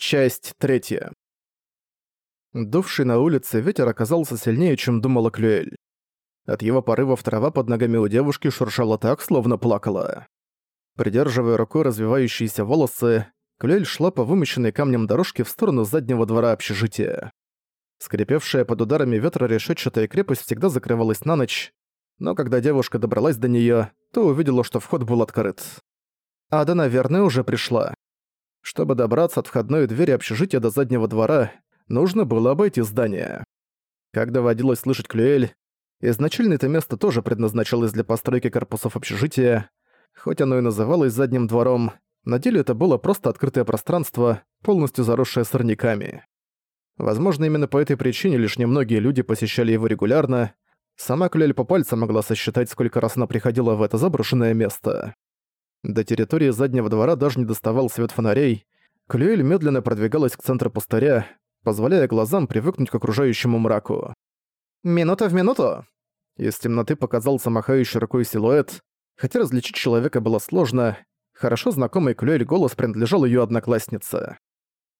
Часть третья. Дувший на улице ветер оказался сильнее, чем думала Клюэль. От его порывов трава под ногами у девушки шуршала так, словно плакала. Придерживая рукой развивающиеся волосы, Клюэль шла по вымощенной камнем дорожке в сторону заднего двора общежития. Скрипевшая под ударами ветра решетчатая крепость всегда закрывалась на ночь, но когда девушка добралась до неё, то увидела, что вход был открыт. Ада, наверное, уже пришла. Чтобы добраться от входной двери общежития до заднего двора, нужно было обойти здание. Как доводилось слышать Клюэль, изначально это место тоже предназначалось для постройки корпусов общежития, хоть оно и называлось задним двором, на деле это было просто открытое пространство, полностью заросшее сорняками. Возможно, именно по этой причине лишь немногие люди посещали его регулярно, сама Клюэль по пальцам могла сосчитать, сколько раз она приходила в это заброшенное место. До территории заднего двора даже не доставал свет фонарей. Клюэль медленно продвигалась к центру пустыря, позволяя глазам привыкнуть к окружающему мраку. «Минута в минуту!» Из темноты показался махающий рукой силуэт. Хотя различить человека было сложно, хорошо знакомый Клюэль голос принадлежал ее однокласснице.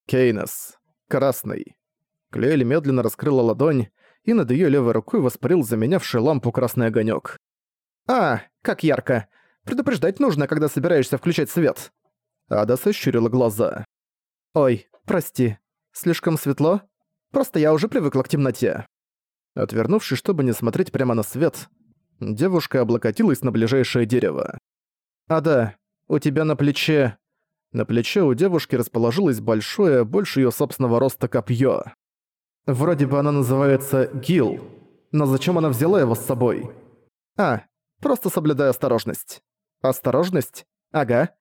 Кейнес. Красный. Клюэль медленно раскрыла ладонь, и над ее левой рукой воспарил заменявший лампу красный огонек. «А, как ярко! Предупреждать нужно, когда собираешься включать свет». Ада сощурила глаза. «Ой, прости. Слишком светло? Просто я уже привыкла к темноте». Отвернувшись, чтобы не смотреть прямо на свет, девушка облокотилась на ближайшее дерево. «Ада, у тебя на плече...» На плече у девушки расположилось большое, больше ее собственного роста копье. Вроде бы она называется Гил, но зачем она взяла его с собой? А, просто соблюдая осторожность. Осторожность? Ага.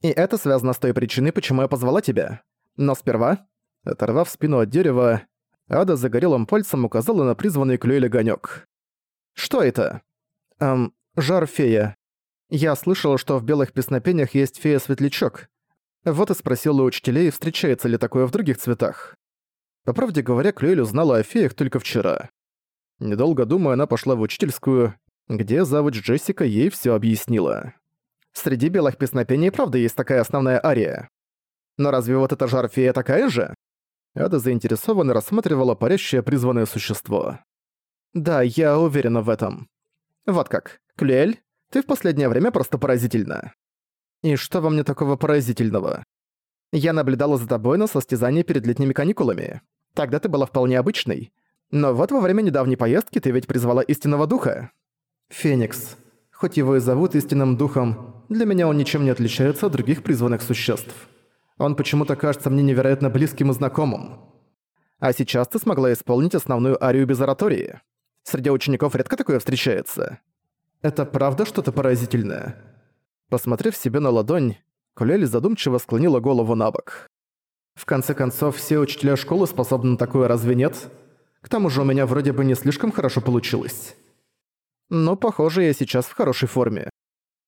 И это связано с той причиной, почему я позвала тебя. Но сперва, оторвав спину от дерева, Ада загорелым пальцем указала на призванный клюэль огонёк. «Что это?» «Эм, жар фея. Я слышала, что в белых песнопениях есть фея-светлячок. Вот и спросила у учителей, встречается ли такое в других цветах. По правде говоря, Клюэль узнала о феях только вчера. Недолго думая, она пошла в учительскую, где завуч Джессика ей все объяснила. Среди белых песнопений правда есть такая основная ария. Но разве вот эта жарфея такая же? Ада заинтересованно рассматривала парящее призванное существо. Да, я уверена в этом. Вот как. Клюэль, ты в последнее время просто поразительна. И что во мне такого поразительного? Я наблюдала за тобой на состязании перед летними каникулами. Тогда ты была вполне обычной. Но вот во время недавней поездки ты ведь призвала истинного духа. Феникс. Хоть его и зовут истинным духом, для меня он ничем не отличается от других призванных существ. Он почему-то кажется мне невероятно близким и знакомым. А сейчас ты смогла исполнить основную арию без оратории. Среди учеников редко такое встречается. Это правда что-то поразительное? Посмотрев себе на ладонь, Кулели задумчиво склонила голову на бок. В конце концов, все учителя школы способны на такое, разве нет? К тому же у меня вроде бы не слишком хорошо получилось. Но, похоже, я сейчас в хорошей форме.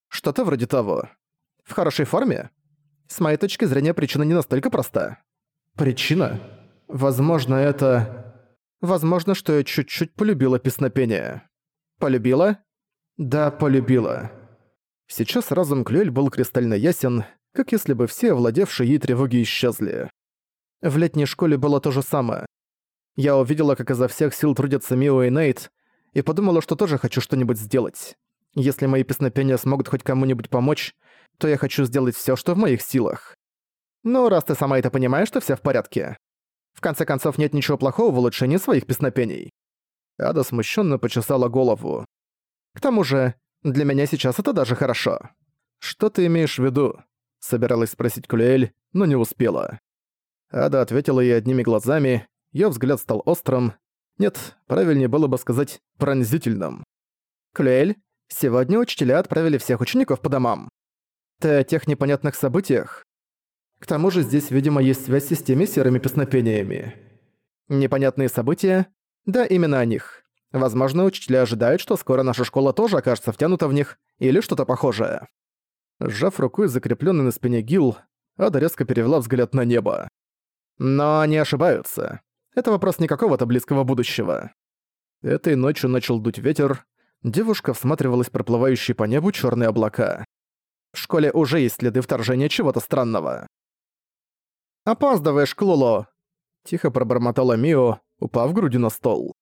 Что-то вроде того. В хорошей форме? С моей точки зрения, причина не настолько проста. Причина? Возможно, это... Возможно, что я чуть-чуть полюбила песнопение. Полюбила? Да, полюбила. Сейчас разум Клюэль был кристально ясен, как если бы все овладевшие ей тревоги исчезли. В летней школе было то же самое. Я увидела, как изо всех сил трудятся Мио и Нейт, и подумала, что тоже хочу что-нибудь сделать. Если мои песнопения смогут хоть кому-нибудь помочь, то я хочу сделать всё, что в моих силах. Ну, раз ты сама это понимаешь, то всё в порядке. В конце концов, нет ничего плохого в улучшении своих песнопений. Ада смущенно почесала голову. К тому же, для меня сейчас это даже хорошо. Что ты имеешь в виду? Собиралась спросить Кулиэль, но не успела. Ада ответила ей одними глазами, её взгляд стал острым, нет, правильнее было бы сказать пронзительным. «Клюэль, сегодня учителя отправили всех учеников по домам. Ты о тех непонятных событиях? К тому же здесь, видимо, есть связь с теми серыми песнопениями. Непонятные события? Да, именно о них. Возможно, учителя ожидают, что скоро наша школа тоже окажется втянута в них, или что-то похожее». Сжав рукой закрепленный на спине гил, Ада резко перевела взгляд на небо. Но они ошибаются. Это вопрос не какого-то близкого будущего. Этой ночью начал дуть ветер, девушка всматривалась в проплывающие по небу черные облака. В школе уже есть следы вторжения чего-то странного. «Опаздываешь, Клуло!» Тихо пробормотала Мио, упав грудью на стол.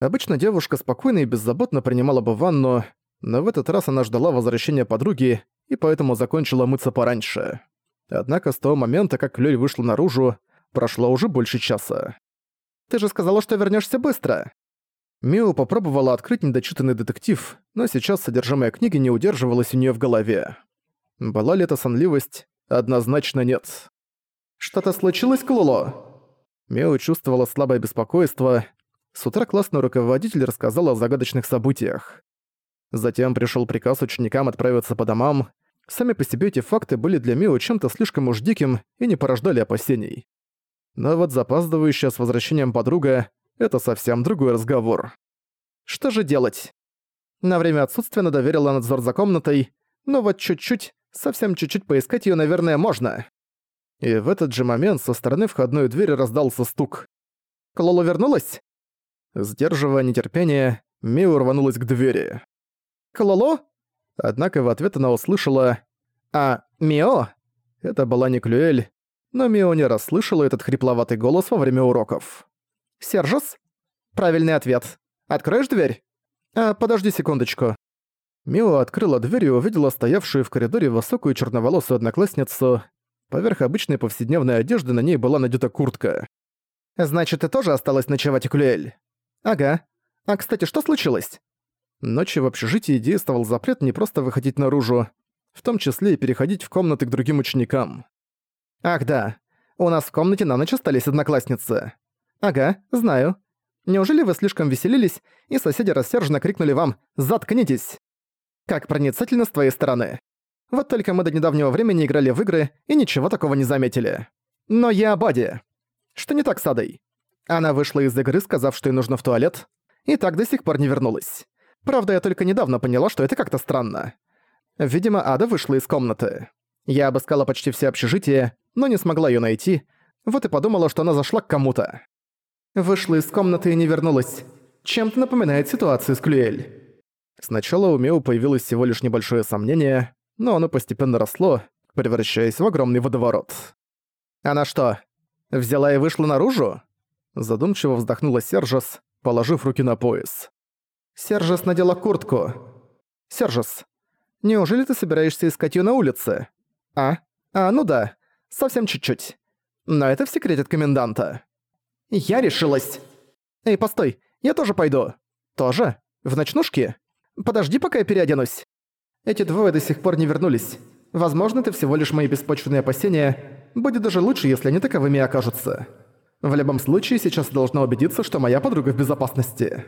Обычно девушка спокойно и беззаботно принимала бы ванну, но в этот раз она ждала возвращения подруги и поэтому закончила мыться пораньше. Однако с того момента, как Лёль вышла наружу, прошло уже больше часа. «Ты же сказала, что вернешься быстро!» Мио попробовала открыть недочитанный детектив, но сейчас содержимое книги не удерживалось у нее в голове. Была ли это сонливость? Однозначно нет. «Что-то случилось, Клуло?» Мио чувствовала слабое беспокойство. С утра классный руководитель рассказал о загадочных событиях. Затем пришел приказ ученикам отправиться по домам. Сами по себе эти факты были для Мио чем-то слишком уж диким и не порождали опасений. Но вот запаздывающая с возвращением подруга — это совсем другой разговор. Что же делать? На время отсутствия она доверила надзор за комнатой, но вот чуть-чуть, совсем чуть-чуть поискать ее, наверное, можно. И в этот же момент со стороны входной двери раздался стук. Клола вернулась? Сдерживая нетерпение, Миу рванулась к двери. «Клоло?» Однако в ответ она услышала «А, Мио?» Это была не Клюэль, но Мио не расслышала этот хрипловатый голос во время уроков. «Сержес?» «Правильный ответ. Откроешь дверь?» «А, подожди секундочку». Мио открыла дверь и увидела стоявшую в коридоре высокую черноволосую одноклассницу. Поверх обычной повседневной одежды на ней была надета куртка. «Значит, ты тоже осталась ночевать, Клюэль?» «Ага. А, кстати, что случилось?» Ночью в общежитии действовал запрет не просто выходить наружу, в том числе и переходить в комнаты к другим ученикам. «Ах да, у нас в комнате на ночь остались одноклассницы». «Ага, знаю. Неужели вы слишком веселились, и соседи рассерженно крикнули вам «Заткнитесь!» Как проницательно с твоей стороны. Вот только мы до недавнего времени играли в игры и ничего такого не заметили. Но я о. Что не так с Адой? Она вышла из игры, сказав, что ей нужно в туалет, и так до сих пор не вернулась. Правда, я только недавно поняла, что это как-то странно. Видимо, Ада вышла из комнаты. Я обыскала почти все общежитие, но не смогла её найти, вот и подумала, что она зашла к кому-то. Вышла из комнаты и не вернулась. Чем-то напоминает ситуацию с Клюэль. Сначала у Меу появилось всего лишь небольшое сомнение, но оно постепенно росло, превращаясь в огромный водоворот. «Она что, взяла и вышла наружу?» Задумчиво вздохнула Сержас, положив руки на пояс. Сержас надела куртку. Сержас, неужели ты собираешься искать её на улице? А? А, ну да. Совсем чуть-чуть. Но это в секрете от коменданта. Я решилась. Эй, постой, я тоже пойду. Тоже? В ночнушке? Подожди, пока я переоденусь. Эти двое до сих пор не вернулись. Возможно, это всего лишь мои беспочвенные опасения. Будет даже лучше, если они таковыми окажутся. В любом случае, сейчас должна убедиться, что моя подруга в безопасности.